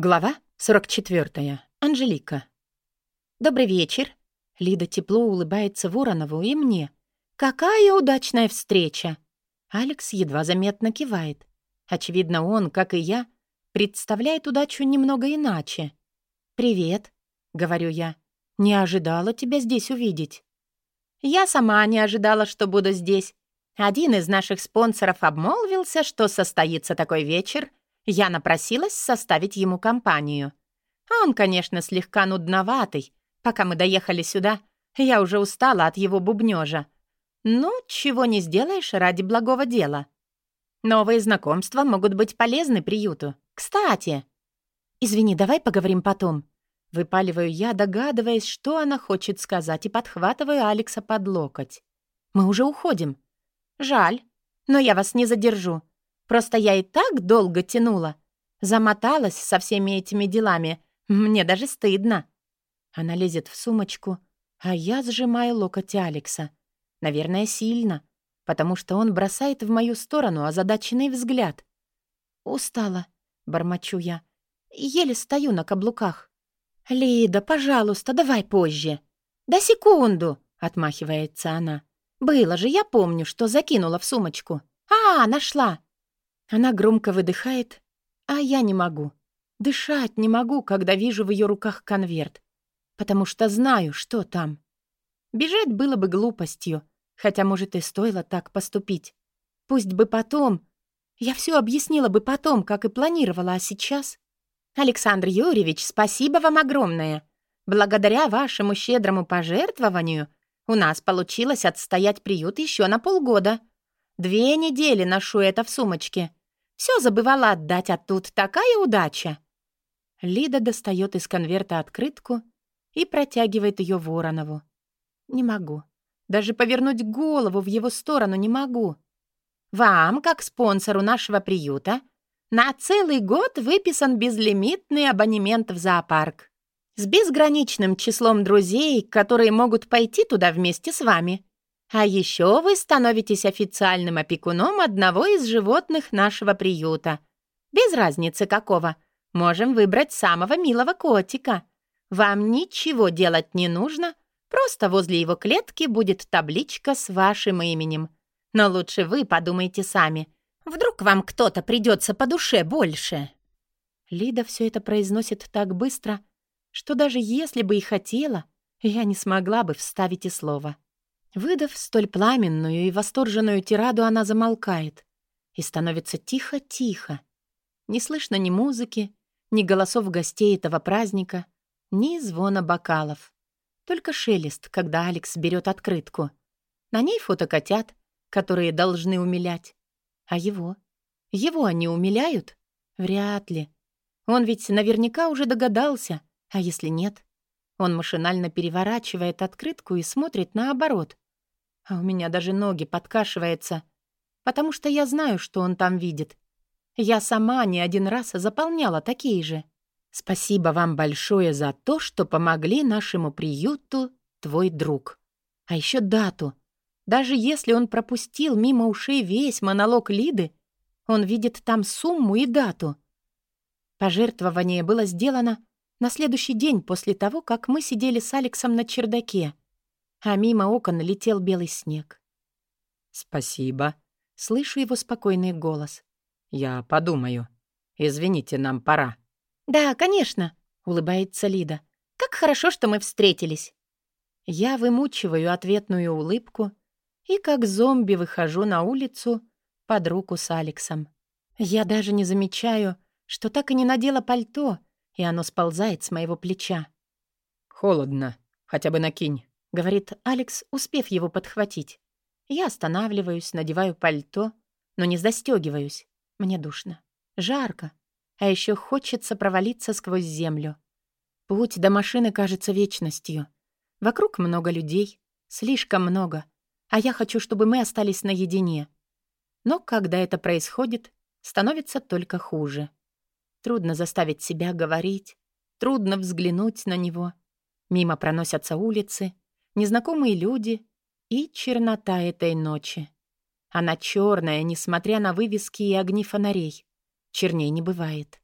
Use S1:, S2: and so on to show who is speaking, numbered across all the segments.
S1: Глава 44. Анжелика. «Добрый вечер». Лида тепло улыбается Воронову и мне. «Какая удачная встреча!» Алекс едва заметно кивает. Очевидно, он, как и я, представляет удачу немного иначе. «Привет», — говорю я. «Не ожидала тебя здесь увидеть». «Я сама не ожидала, что буду здесь. Один из наших спонсоров обмолвился, что состоится такой вечер — я напросилась составить ему компанию. Он, конечно, слегка нудноватый. Пока мы доехали сюда, я уже устала от его бубнёжа. Ну, чего не сделаешь ради благого дела. Новые знакомства могут быть полезны приюту. Кстати... «Извини, давай поговорим потом». Выпаливаю я, догадываясь, что она хочет сказать, и подхватываю Алекса под локоть. «Мы уже уходим». «Жаль, но я вас не задержу. Просто я и так долго тянула. Замоталась со всеми этими делами. Мне даже стыдно. Она лезет в сумочку, а я сжимаю локоть Алекса. Наверное, сильно, потому что он бросает в мою сторону озадаченный взгляд. «Устала», — бормочу я. «Еле стою на каблуках». «Лида, пожалуйста, давай позже». «Да секунду», — отмахивается она. «Было же, я помню, что закинула в сумочку». «А, нашла!» Она громко выдыхает, а я не могу. Дышать не могу, когда вижу в ее руках конверт, потому что знаю, что там. Бежать было бы глупостью, хотя, может, и стоило так поступить. Пусть бы потом. Я все объяснила бы потом, как и планировала, а сейчас... Александр Юрьевич, спасибо вам огромное. Благодаря вашему щедрому пожертвованию у нас получилось отстоять приют еще на полгода. Две недели ношу это в сумочке. Все забывала отдать, а тут такая удача. Лида достает из конверта открытку и протягивает ее Воронову. Не могу. Даже повернуть голову в его сторону не могу. Вам, как спонсору нашего приюта, на целый год выписан безлимитный абонемент в зоопарк. С безграничным числом друзей, которые могут пойти туда вместе с вами. А еще вы становитесь официальным опекуном одного из животных нашего приюта. Без разницы какого. Можем выбрать самого милого котика. Вам ничего делать не нужно, просто возле его клетки будет табличка с вашим именем. Но лучше вы подумайте сами. Вдруг вам кто-то придется по душе больше. Лида все это произносит так быстро, что даже если бы и хотела, я не смогла бы вставить и слова. Выдав столь пламенную и восторженную тираду, она замолкает и становится тихо-тихо. Не слышно ни музыки, ни голосов гостей этого праздника, ни звона бокалов. Только шелест, когда Алекс берет открытку. На ней фото котят, которые должны умилять. А его? Его они умиляют? Вряд ли. Он ведь наверняка уже догадался. А если нет? Он машинально переворачивает открытку и смотрит наоборот. А у меня даже ноги подкашиваются, потому что я знаю, что он там видит. Я сама не один раз заполняла такие же. Спасибо вам большое за то, что помогли нашему приюту, твой друг. А еще дату. Даже если он пропустил мимо ушей весь монолог Лиды, он видит там сумму и дату. Пожертвование было сделано на следующий день после того, как мы сидели с Алексом на чердаке, а мимо окон летел белый снег.
S2: «Спасибо», —
S1: слышу его спокойный голос.
S2: «Я подумаю. Извините, нам пора».
S1: «Да, конечно», — улыбается Лида. «Как хорошо, что мы встретились». Я вымучиваю ответную улыбку и как зомби выхожу на улицу под руку с Алексом. Я даже не замечаю, что так и не надела пальто, и оно сползает с моего плеча.
S2: «Холодно. Хотя бы накинь», —
S1: говорит Алекс, успев его подхватить. Я останавливаюсь, надеваю пальто, но не застегиваюсь. Мне душно. Жарко. А еще хочется провалиться сквозь землю. Путь до машины кажется вечностью. Вокруг много людей. Слишком много. А я хочу, чтобы мы остались наедине. Но когда это происходит, становится только хуже. Трудно заставить себя говорить, трудно взглянуть на него. Мимо проносятся улицы, незнакомые люди и чернота этой ночи. Она черная, несмотря на вывески и огни фонарей. Черней не бывает.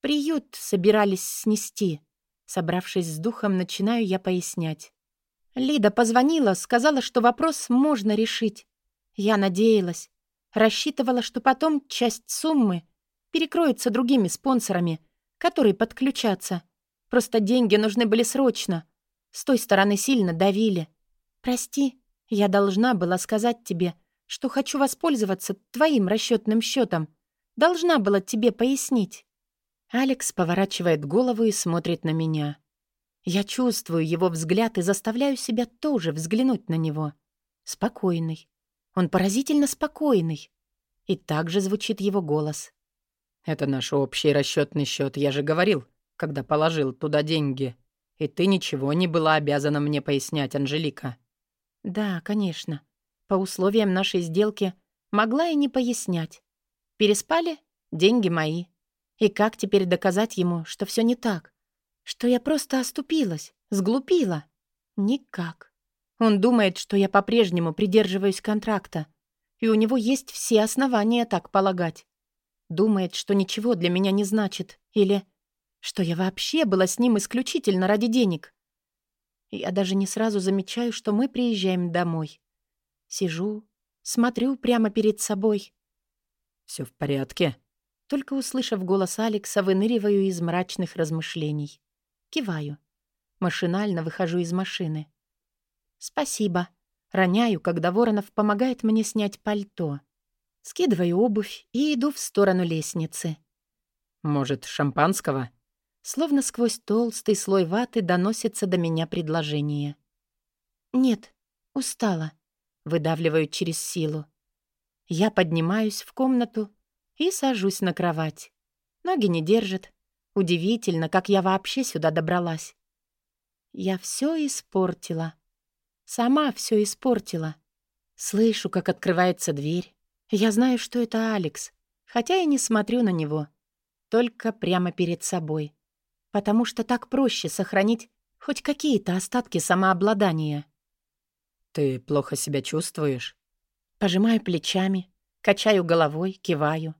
S1: Приют собирались снести. Собравшись с духом, начинаю я пояснять. Лида позвонила, сказала, что вопрос можно решить. Я надеялась. Рассчитывала, что потом часть суммы перекроется другими спонсорами, которые подключатся. Просто деньги нужны были срочно. С той стороны сильно давили. Прости, я должна была сказать тебе, что хочу воспользоваться твоим расчетным счетом. Должна была тебе пояснить. Алекс поворачивает голову и смотрит на меня. Я чувствую его взгляд и заставляю себя тоже взглянуть на него. Спокойный. Он поразительно спокойный. И также звучит его голос.
S2: «Это наш общий расчетный счет, я же говорил, когда положил туда деньги. И ты ничего не была обязана мне пояснять, Анжелика».
S1: «Да, конечно. По условиям нашей сделки могла и не пояснять. Переспали? Деньги мои. И как теперь доказать ему, что все не так? Что я просто оступилась, сглупила? Никак. Он думает, что я по-прежнему придерживаюсь контракта, и у него есть все основания так полагать. Думает, что ничего для меня не значит, или что я вообще была с ним исключительно ради денег. Я даже не сразу замечаю, что мы приезжаем домой. Сижу, смотрю прямо перед собой.
S2: Все в порядке?»
S1: Только услышав голос Алекса, выныриваю из мрачных размышлений. Киваю. Машинально выхожу из машины. «Спасибо». Роняю, когда Воронов помогает мне снять пальто. Скидываю обувь и иду в сторону лестницы.
S2: «Может, шампанского?»
S1: Словно сквозь толстый слой ваты доносится до меня предложение. «Нет, устала», — выдавливаю через силу. Я поднимаюсь в комнату и сажусь на кровать. Ноги не держат. Удивительно, как я вообще сюда добралась. Я все испортила. Сама все испортила. Слышу, как открывается дверь. Я знаю, что это Алекс, хотя и не смотрю на него. Только прямо перед собой. Потому что так проще сохранить хоть какие-то остатки самообладания.
S2: «Ты плохо себя чувствуешь?»
S1: Пожимаю плечами, качаю головой, киваю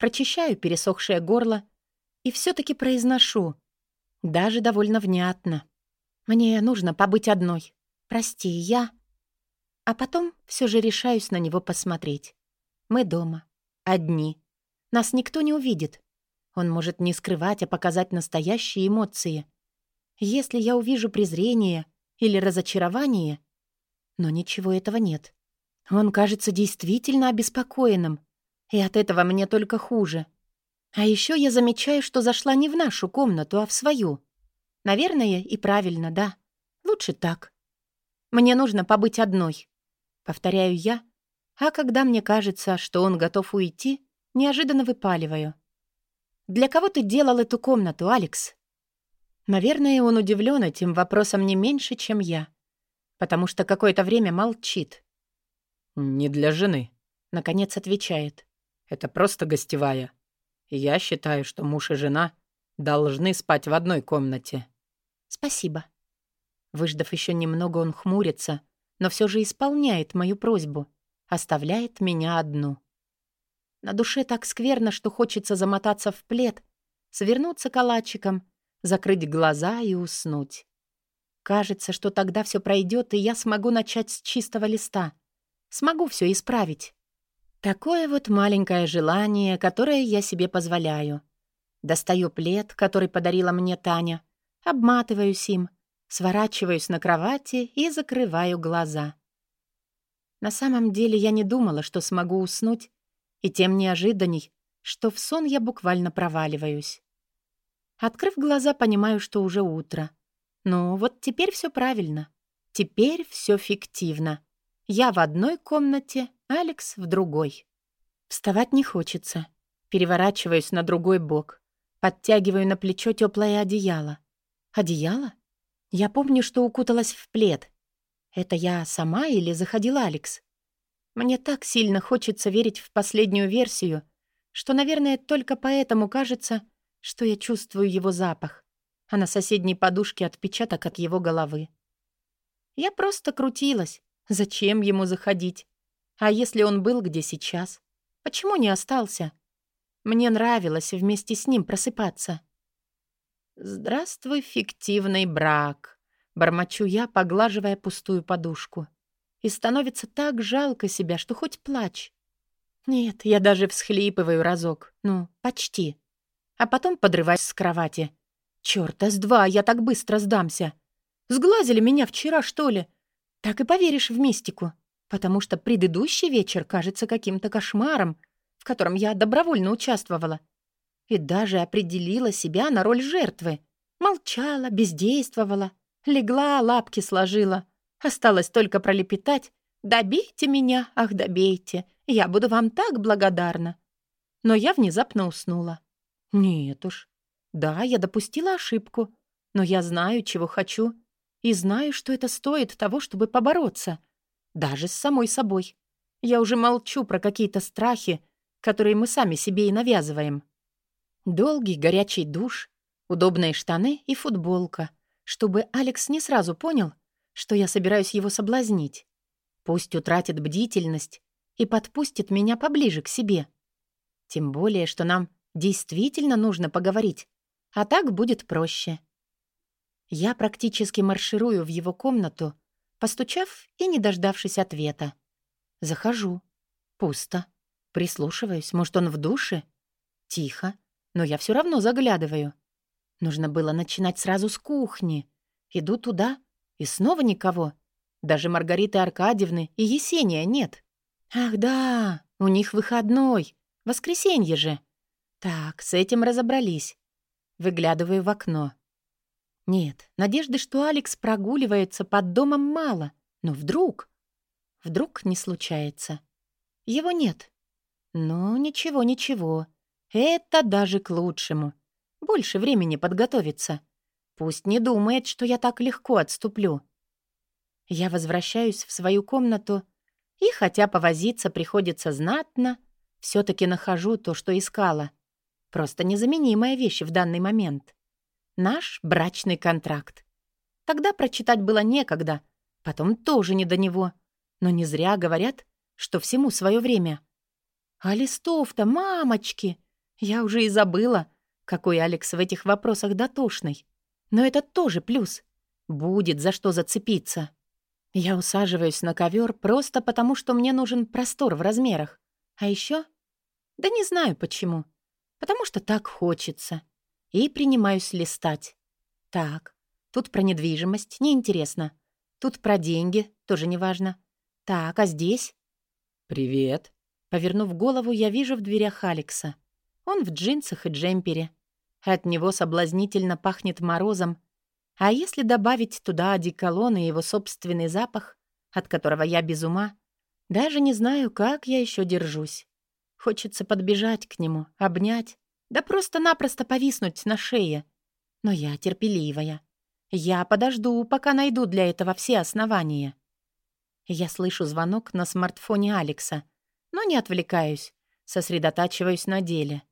S1: прочищаю пересохшее горло и все таки произношу, даже довольно внятно. Мне нужно побыть одной. Прости, я... А потом все же решаюсь на него посмотреть. Мы дома. Одни. Нас никто не увидит. Он может не скрывать, а показать настоящие эмоции. Если я увижу презрение или разочарование... Но ничего этого нет. Он кажется действительно обеспокоенным. И от этого мне только хуже. А еще я замечаю, что зашла не в нашу комнату, а в свою. Наверное, и правильно, да. Лучше так. Мне нужно побыть одной. Повторяю я, а когда мне кажется, что он готов уйти, неожиданно выпаливаю. «Для кого ты делал эту комнату, Алекс?» Наверное, он удивлен этим вопросом не меньше, чем я, потому что какое-то время молчит.
S2: «Не для жены», —
S1: наконец отвечает.
S2: Это просто гостевая. Я считаю, что муж и жена должны спать в одной комнате.
S1: Спасибо. Выждав еще немного, он хмурится, но все же исполняет мою просьбу. Оставляет меня одну. На душе так скверно, что хочется замотаться в плед, свернуться калачиком, закрыть глаза и уснуть. Кажется, что тогда все пройдет, и я смогу начать с чистого листа. Смогу все исправить. Такое вот маленькое желание, которое я себе позволяю. Достаю плед, который подарила мне Таня, обматываюсь им, сворачиваюсь на кровати и закрываю глаза. На самом деле я не думала, что смогу уснуть, и тем неожиданней, что в сон я буквально проваливаюсь. Открыв глаза, понимаю, что уже утро. Ну, вот теперь все правильно. Теперь все фиктивно. Я в одной комнате, Алекс в другой. Вставать не хочется. Переворачиваюсь на другой бок. Подтягиваю на плечо теплое одеяло. Одеяло? Я помню, что укуталась в плед. Это я сама или заходил Алекс? Мне так сильно хочется верить в последнюю версию, что, наверное, только поэтому кажется, что я чувствую его запах, а на соседней подушке отпечаток от его головы. Я просто крутилась. Зачем ему заходить? А если он был где сейчас? Почему не остался? Мне нравилось вместе с ним просыпаться. «Здравствуй, фиктивный брак», — бормочу я, поглаживая пустую подушку. И становится так жалко себя, что хоть плачь. Нет, я даже всхлипываю разок. Ну, почти. А потом подрываюсь с кровати. Чёрта с два, я так быстро сдамся. Сглазили меня вчера, что ли? Так и поверишь в мистику. Потому что предыдущий вечер кажется каким-то кошмаром, в котором я добровольно участвовала. И даже определила себя на роль жертвы. Молчала, бездействовала, легла, лапки сложила. Осталось только пролепетать «Добейте меня, ах, добейте, я буду вам так благодарна». Но я внезапно уснула. Нет уж. Да, я допустила ошибку, но я знаю, чего хочу, и знаю, что это стоит того, чтобы побороться. Даже с самой собой. Я уже молчу про какие-то страхи, которые мы сами себе и навязываем. Долгий горячий душ, удобные штаны и футболка, чтобы Алекс не сразу понял, что я собираюсь его соблазнить. Пусть утратит бдительность и подпустит меня поближе к себе. Тем более, что нам действительно нужно поговорить, а так будет проще. Я практически марширую в его комнату, постучав и не дождавшись ответа. Захожу. Пусто. Прислушиваюсь, может, он в душе? Тихо, но я все равно заглядываю. Нужно было начинать сразу с кухни. Иду туда, и снова никого. Даже Маргариты Аркадьевны и Есения нет. Ах да, у них выходной. Воскресенье же. Так, с этим разобрались. Выглядываю в окно. Нет, надежды, что Алекс прогуливается под домом мало. Но вдруг... Вдруг не случается. Его нет. Ну, ничего, ничего. Это даже к лучшему. Больше времени подготовиться. Пусть не думает, что я так легко отступлю. Я возвращаюсь в свою комнату, и хотя повозиться приходится знатно, все таки нахожу то, что искала. Просто незаменимая вещь в данный момент. Наш брачный контракт. Тогда прочитать было некогда, потом тоже не до него. Но не зря говорят, что всему свое время. А листов-то, мамочки! Я уже и забыла, какой Алекс в этих вопросах дотошный. Но это тоже плюс. Будет за что зацепиться. Я усаживаюсь на ковер просто потому, что мне нужен простор в размерах. А еще, Да не знаю почему. Потому что так хочется. И принимаюсь листать. Так, тут про недвижимость, неинтересно. Тут про деньги, тоже неважно. Так, а здесь?
S2: «Привет».
S1: Повернув голову, я вижу в дверях Алекса. Он в джинсах и джемпере. От него соблазнительно пахнет морозом. А если добавить туда одеколон и его собственный запах, от которого я без ума, даже не знаю, как я еще держусь. Хочется подбежать к нему, обнять, да просто-напросто повиснуть на шее. Но я терпеливая. Я подожду, пока найду для этого все основания. Я слышу звонок на смартфоне Алекса, но не отвлекаюсь, сосредотачиваюсь на деле.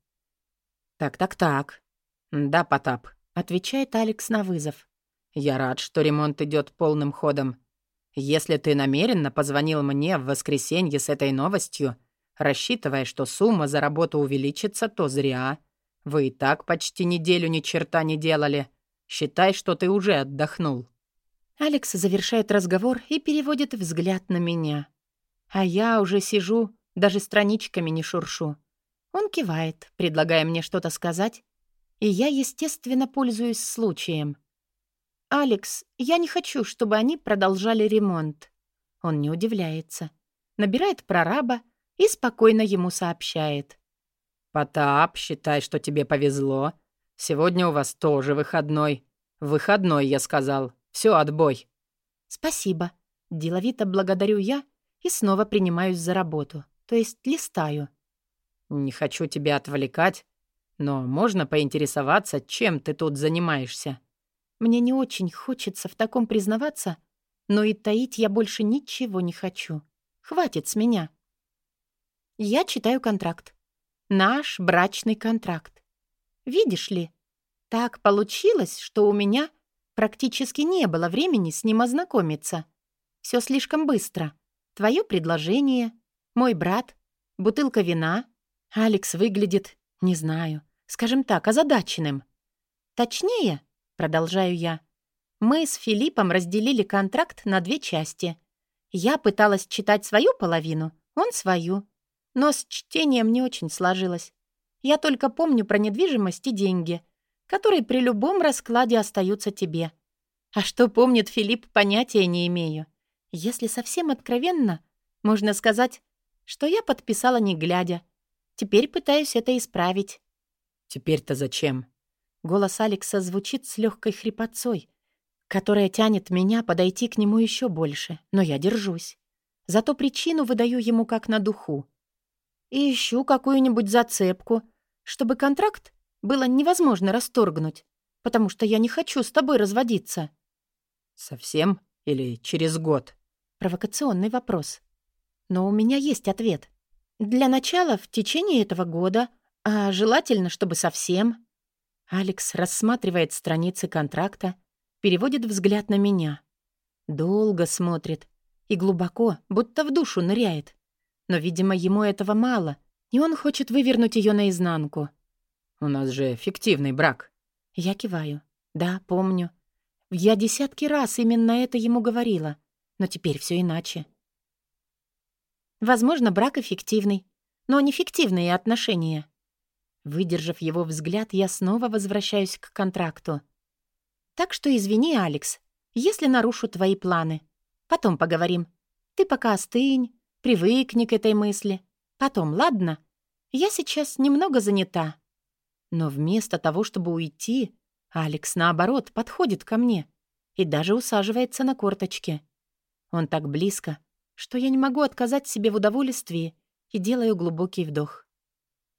S2: «Так-так-так. Да, Потап», — отвечает Алекс на вызов. «Я рад, что ремонт идет полным ходом. Если ты намеренно позвонил мне в воскресенье с этой новостью, рассчитывая, что сумма за работу увеличится, то зря. Вы и так почти неделю ни черта не делали. Считай, что ты уже отдохнул».
S1: Алекс завершает разговор и переводит взгляд на меня. А я уже сижу, даже страничками не шуршу. Он кивает, предлагая мне что-то сказать, и я, естественно, пользуюсь случаем. «Алекс, я не хочу, чтобы они продолжали ремонт». Он не удивляется. Набирает прораба и спокойно ему сообщает.
S2: «Потап, считай, что тебе повезло. Сегодня у вас тоже выходной. Выходной, я сказал. Все, отбой».
S1: «Спасибо». Деловито благодарю я и снова принимаюсь за работу, то есть листаю.
S2: «Не хочу тебя отвлекать, но можно поинтересоваться, чем ты тут занимаешься?»
S1: Мне не очень хочется в таком признаваться, но и таить я больше ничего не хочу. Хватит с меня. Я читаю контракт. Наш брачный контракт. Видишь ли, так получилось, что у меня практически не было времени с ним ознакомиться. Все слишком быстро. Твое предложение, мой брат, бутылка вина — Алекс выглядит Не знаю. Скажем так, озадаченным. Точнее, продолжаю я, мы с Филиппом разделили контракт на две части. Я пыталась читать свою половину, он свою. Но с чтением не очень сложилось. Я только помню про недвижимость и деньги, которые при любом раскладе остаются тебе. А что помнит Филипп, понятия не имею. Если совсем откровенно, можно сказать, что я подписала не глядя. Теперь пытаюсь это исправить.
S2: «Теперь-то зачем?»
S1: Голос Алекса звучит с легкой хрипотцой, которая тянет меня подойти к нему еще больше, но я держусь. Зато причину выдаю ему как на духу. И ищу какую-нибудь зацепку, чтобы контракт было невозможно расторгнуть, потому что я не хочу с тобой разводиться.
S2: «Совсем? Или через год?»
S1: Провокационный вопрос. Но у меня есть ответ. Для начала в течение этого года, а желательно, чтобы совсем. Алекс рассматривает страницы контракта, переводит взгляд на меня. Долго смотрит и глубоко, будто в душу ныряет. Но, видимо, ему этого мало, и он хочет вывернуть ее наизнанку.
S2: «У нас же фиктивный брак».
S1: Я киваю. «Да, помню. Я десятки раз именно это ему говорила, но теперь все иначе. Возможно, брак эффективный, но не фиктивные отношения. Выдержав его взгляд, я снова возвращаюсь к контракту. Так что извини, Алекс, если нарушу твои планы. Потом поговорим. Ты пока остынь, привыкни к этой мысли. Потом, ладно? Я сейчас немного занята. Но вместо того, чтобы уйти, Алекс, наоборот, подходит ко мне и даже усаживается на корточке. Он так близко, что я не могу отказать себе в удовольствии и делаю глубокий вдох.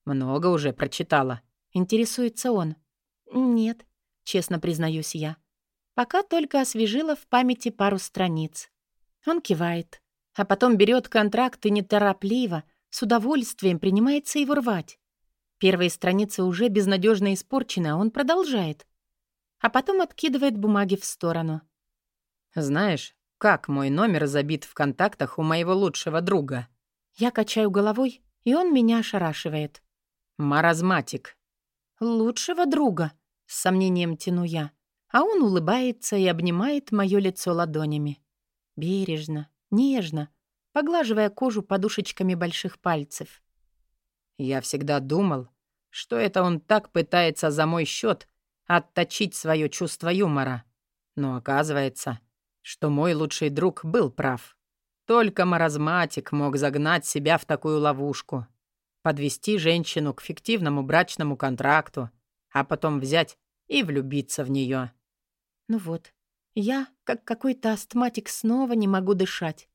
S2: «Много уже прочитала?»
S1: — интересуется он. «Нет», — честно признаюсь я. «Пока только освежила в памяти пару страниц». Он кивает, а потом берет контракт и неторопливо, с удовольствием принимается его рвать. Первые страницы уже безнадежно испорчены, а он продолжает а потом откидывает бумаги в сторону.
S2: «Знаешь, как мой номер забит в контактах у моего лучшего друга?»
S1: Я качаю головой, и он меня ошарашивает.
S2: «Маразматик».
S1: «Лучшего друга?» — с сомнением тяну я. А он улыбается и обнимает мое лицо ладонями. Бережно, нежно, поглаживая кожу подушечками больших пальцев.
S2: «Я всегда думал, что это он так пытается за мой счет отточить свое чувство юмора. Но оказывается, что мой лучший друг был прав. Только маразматик мог загнать себя в такую ловушку. Подвести женщину к фиктивному брачному контракту, а потом взять и влюбиться в нее.
S1: Ну вот, я, как какой-то астматик, снова не могу дышать.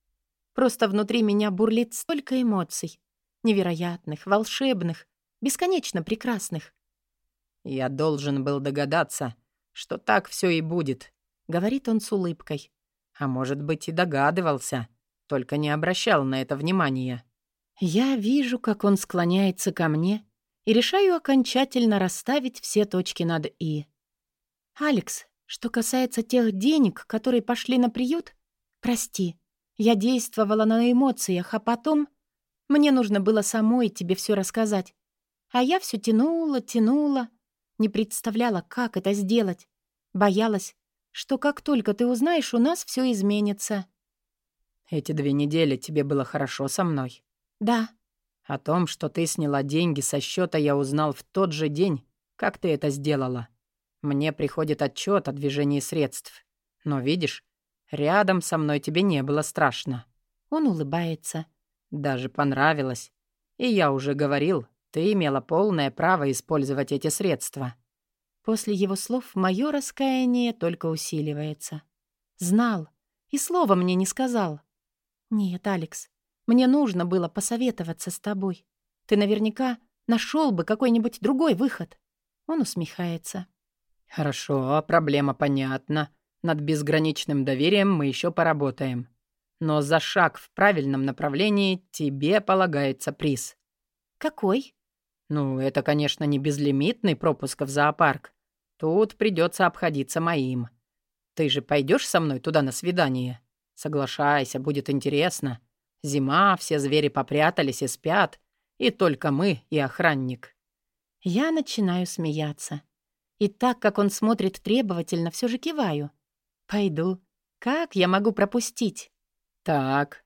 S1: Просто внутри меня бурлит столько эмоций. Невероятных, волшебных, бесконечно прекрасных.
S2: «Я должен был догадаться, что так все и будет», — говорит он с улыбкой. «А может быть, и догадывался, только не обращал на это внимания».
S1: Я вижу, как он склоняется ко мне и решаю окончательно расставить все точки над «и». «Алекс, что касается тех денег, которые пошли на приют, прости, я действовала на эмоциях, а потом мне нужно было самой тебе все рассказать. А я все тянула, тянула, не представляла, как это сделать. Боялась, что как только ты узнаешь, у нас все изменится.
S2: Эти две недели тебе было хорошо со мной?
S1: Да.
S2: О том, что ты сняла деньги со счета, я узнал в тот же день, как ты это сделала. Мне приходит отчет о движении средств. Но видишь, рядом со мной тебе не было страшно.
S1: Он улыбается.
S2: Даже понравилось. И я уже говорил, ты имела полное право использовать эти средства».
S1: После его слов мое раскаяние только усиливается. Знал и слова мне не сказал. «Нет, Алекс, мне нужно было посоветоваться с тобой. Ты наверняка нашел бы какой-нибудь другой выход». Он усмехается.
S2: «Хорошо, проблема понятна. Над безграничным доверием мы еще поработаем. Но за шаг в правильном направлении тебе полагается приз».
S1: «Какой?»
S2: Ну, это, конечно, не безлимитный пропуск в зоопарк. Тут придется обходиться моим. Ты же пойдешь со мной туда на свидание? Соглашайся, будет интересно. Зима, все звери попрятались и спят. И только мы и охранник.
S1: Я начинаю смеяться. И так как он смотрит требовательно, все же киваю. Пойду. Как я могу пропустить?
S2: Так,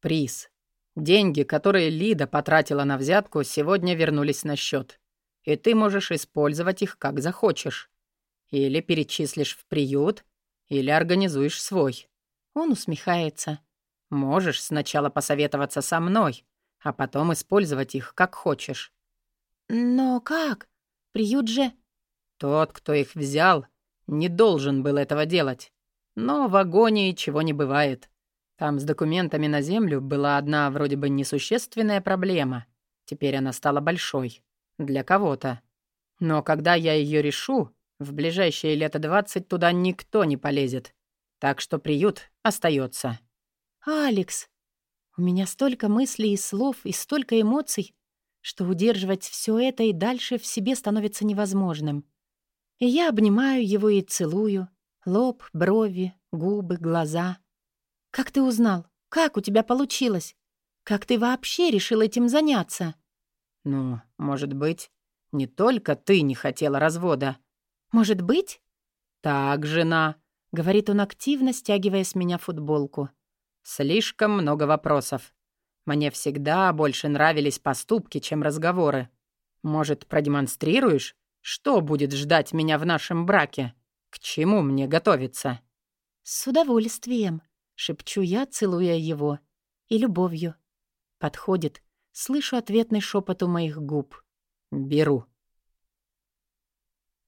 S2: приз. Деньги, которые Лида потратила на взятку, сегодня вернулись на счет. И ты можешь использовать их как захочешь. Или перечислишь в приют, или организуешь свой.
S1: Он усмехается.
S2: Можешь сначала посоветоваться со мной, а потом использовать их как хочешь.
S1: Но как? Приют же...
S2: Тот, кто их взял, не должен был этого делать. Но в агонии чего не бывает. Там с документами на землю была одна вроде бы несущественная проблема. Теперь она стала большой. Для кого-то. Но когда я ее решу, в ближайшие лето двадцать туда никто не полезет. Так что приют остается.
S1: «Алекс, у меня столько мыслей и слов, и столько эмоций, что удерживать все это и дальше в себе становится невозможным. И я обнимаю его и целую. Лоб, брови, губы, глаза. «Как ты узнал? Как у тебя получилось? Как ты вообще решил этим заняться?»
S2: «Ну, может быть, не только ты не хотела развода».
S1: «Может быть?»
S2: «Так, жена», — говорит он активно, стягивая с меня футболку. «Слишком много вопросов. Мне всегда больше нравились поступки, чем разговоры. Может, продемонстрируешь, что будет ждать меня в нашем браке? К чему мне готовиться?»
S1: «С удовольствием», — шепчу я, целуя его. «И любовью». Подходит. Слышу ответный шепот у моих губ.
S2: «Беру».